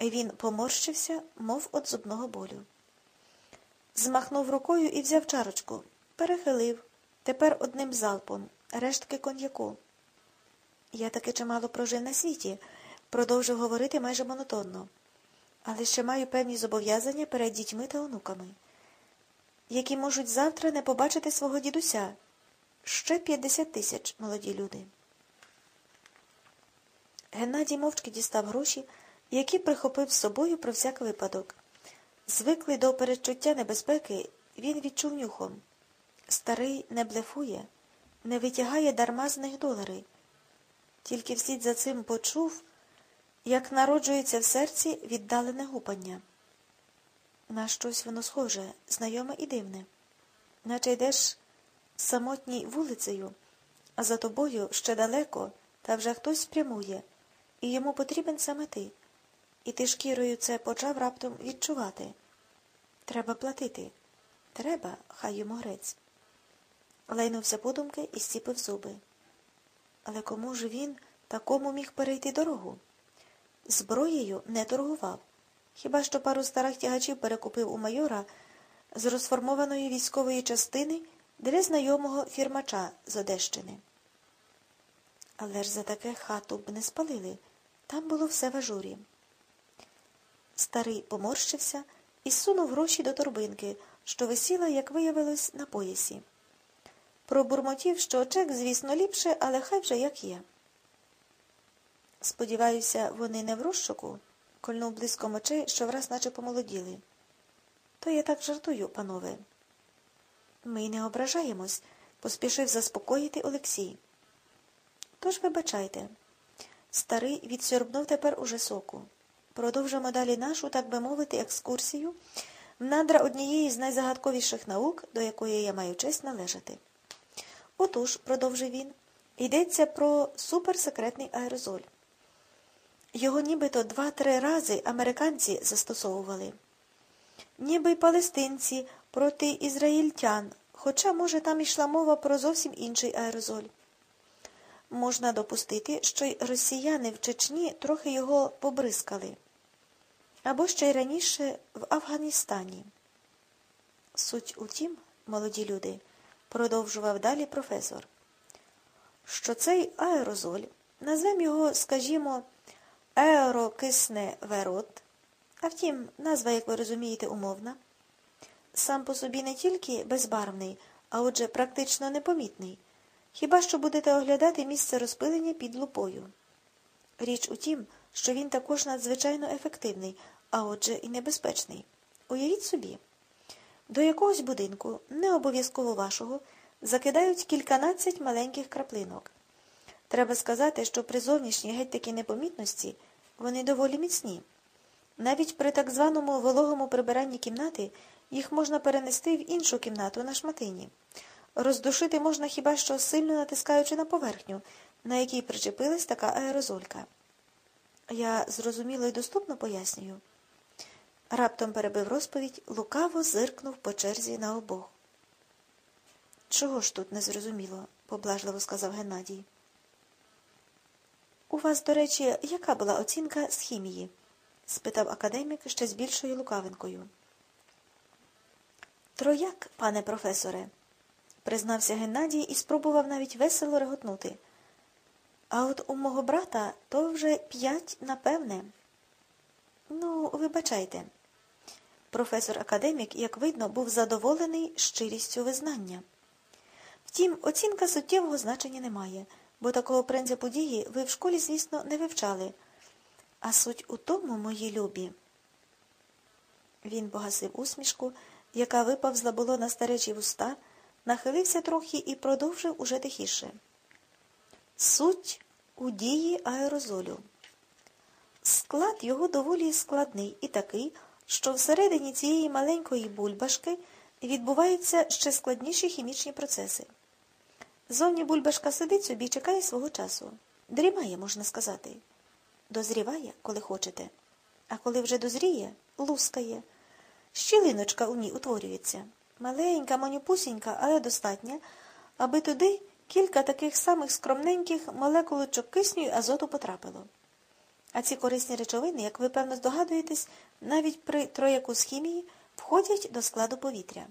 Він поморщився, мов від зубного болю. Змахнув рукою і взяв чарочку, перехилив, тепер одним залпом, рештки коньяку. Я таки чимало прожив на світі, продовжив говорити майже монотонно, але ще маю певні зобов'язання перед дітьми та онуками, які можуть завтра не побачити свого дідуся. Ще 50 тисяч, молоді люди. Геннадій мовчки дістав гроші, які прихопив з собою про всяк випадок. Звиклий до передчуття небезпеки, він відчув нюхом. Старий не блефує, не витягає дарма з них долари. Тільки вслід за цим почув, як народжується в серці віддалене гупання. На щось воно схоже, знайоме і дивне, наче йдеш самотній вулицею, а за тобою ще далеко, та вже хтось прямує, і йому потрібен саме ти. І ти шкірою це почав раптом відчувати. Треба платити. Треба, хай йому грець. Лайнувся подумки і стіпив зуби. Але кому ж він такому міг перейти дорогу? Зброєю не торгував. Хіба що пару старих тягачів перекупив у майора з розформованої військової частини для знайомого фірмача з Одещини. Але ж за таке хату б не спалили. Там було все в ажурі. Старий поморщився і сунув гроші до торбинки, що висіла, як виявилось, на поясі. Пробурмотів, що чек, звісно, ліпше, але хай вже як є. Сподіваюся, вони не в розшуку, кольнув близько очей, що враз наче помолоділи. То я так жартую, панове. Ми не ображаємось, поспішив заспокоїти Олексій. Тож вибачайте. Старий відсьорбнув тепер уже соку. Продовжимо далі нашу, так би мовити, екскурсію в надра однієї з найзагадковіших наук, до якої я маю честь належати. Отож, продовжив він, йдеться про суперсекретний аерозоль. Його нібито два-три рази американці застосовували, ніби й палестинці проти ізраїльтян, хоча, може, там йшла мова про зовсім інший аерозоль. Можна допустити, що й росіяни в Чечні трохи його побризкали, або ще й раніше в Афганістані. Суть у тім, молоді люди, продовжував далі професор, що цей аерозоль, назвемо його, скажімо, аерокисне верот, а втім, назва, як ви розумієте, умовна, сам по собі не тільки безбарвний, а отже, практично непомітний. Хіба що будете оглядати місце розпилення під лупою. Річ у тім, що він також надзвичайно ефективний, а отже і небезпечний. Уявіть собі, до якогось будинку, не обов'язково вашого, закидають кільканадцять маленьких краплинок. Треба сказати, що при зовнішній геть такій непомітності вони доволі міцні. Навіть при так званому вологому прибиранні кімнати їх можна перенести в іншу кімнату на шматині. Роздушити можна хіба що сильно натискаючи на поверхню, на якій причепилась така аерозолька. Я зрозуміло і доступно пояснюю. Раптом перебив розповідь, лукаво зиркнув по черзі на обох. Чого ж тут незрозуміло? поблажливо сказав Геннадій. У вас, до речі, яка була оцінка з хімії? спитав академік ще з більшою лукавинкою. Трояк, пане професоре признався Геннадій і спробував навіть весело реготнути. А от у мого брата то вже п'ять, напевне. Ну, вибачайте. Професор академік, як видно, був задоволений щирістю визнання. Втім, оцінка суттєвого значення не має, бо такого принципу дії ви в школі, звісно, не вивчали. А суть у тому, мої любі. Він погасив усмішку, яка виповзла було на старечі вуста нахилився трохи і продовжив уже тихіше. Суть у дії аерозолю. Склад його доволі складний і такий, що всередині цієї маленької бульбашки відбуваються ще складніші хімічні процеси. Зовні бульбашка сидить собі і чекає свого часу. Дрімає, можна сказати. Дозріває, коли хочете. А коли вже дозріє, лускає. Щілиночка у ній утворюється. Маленька, манюпусінька, але достатня, аби туди кілька таких самих скромненьких молекулочок кисню і азоту потрапило. А ці корисні речовини, як ви певно здогадуєтесь, навіть при трояку з хімії входять до складу повітря.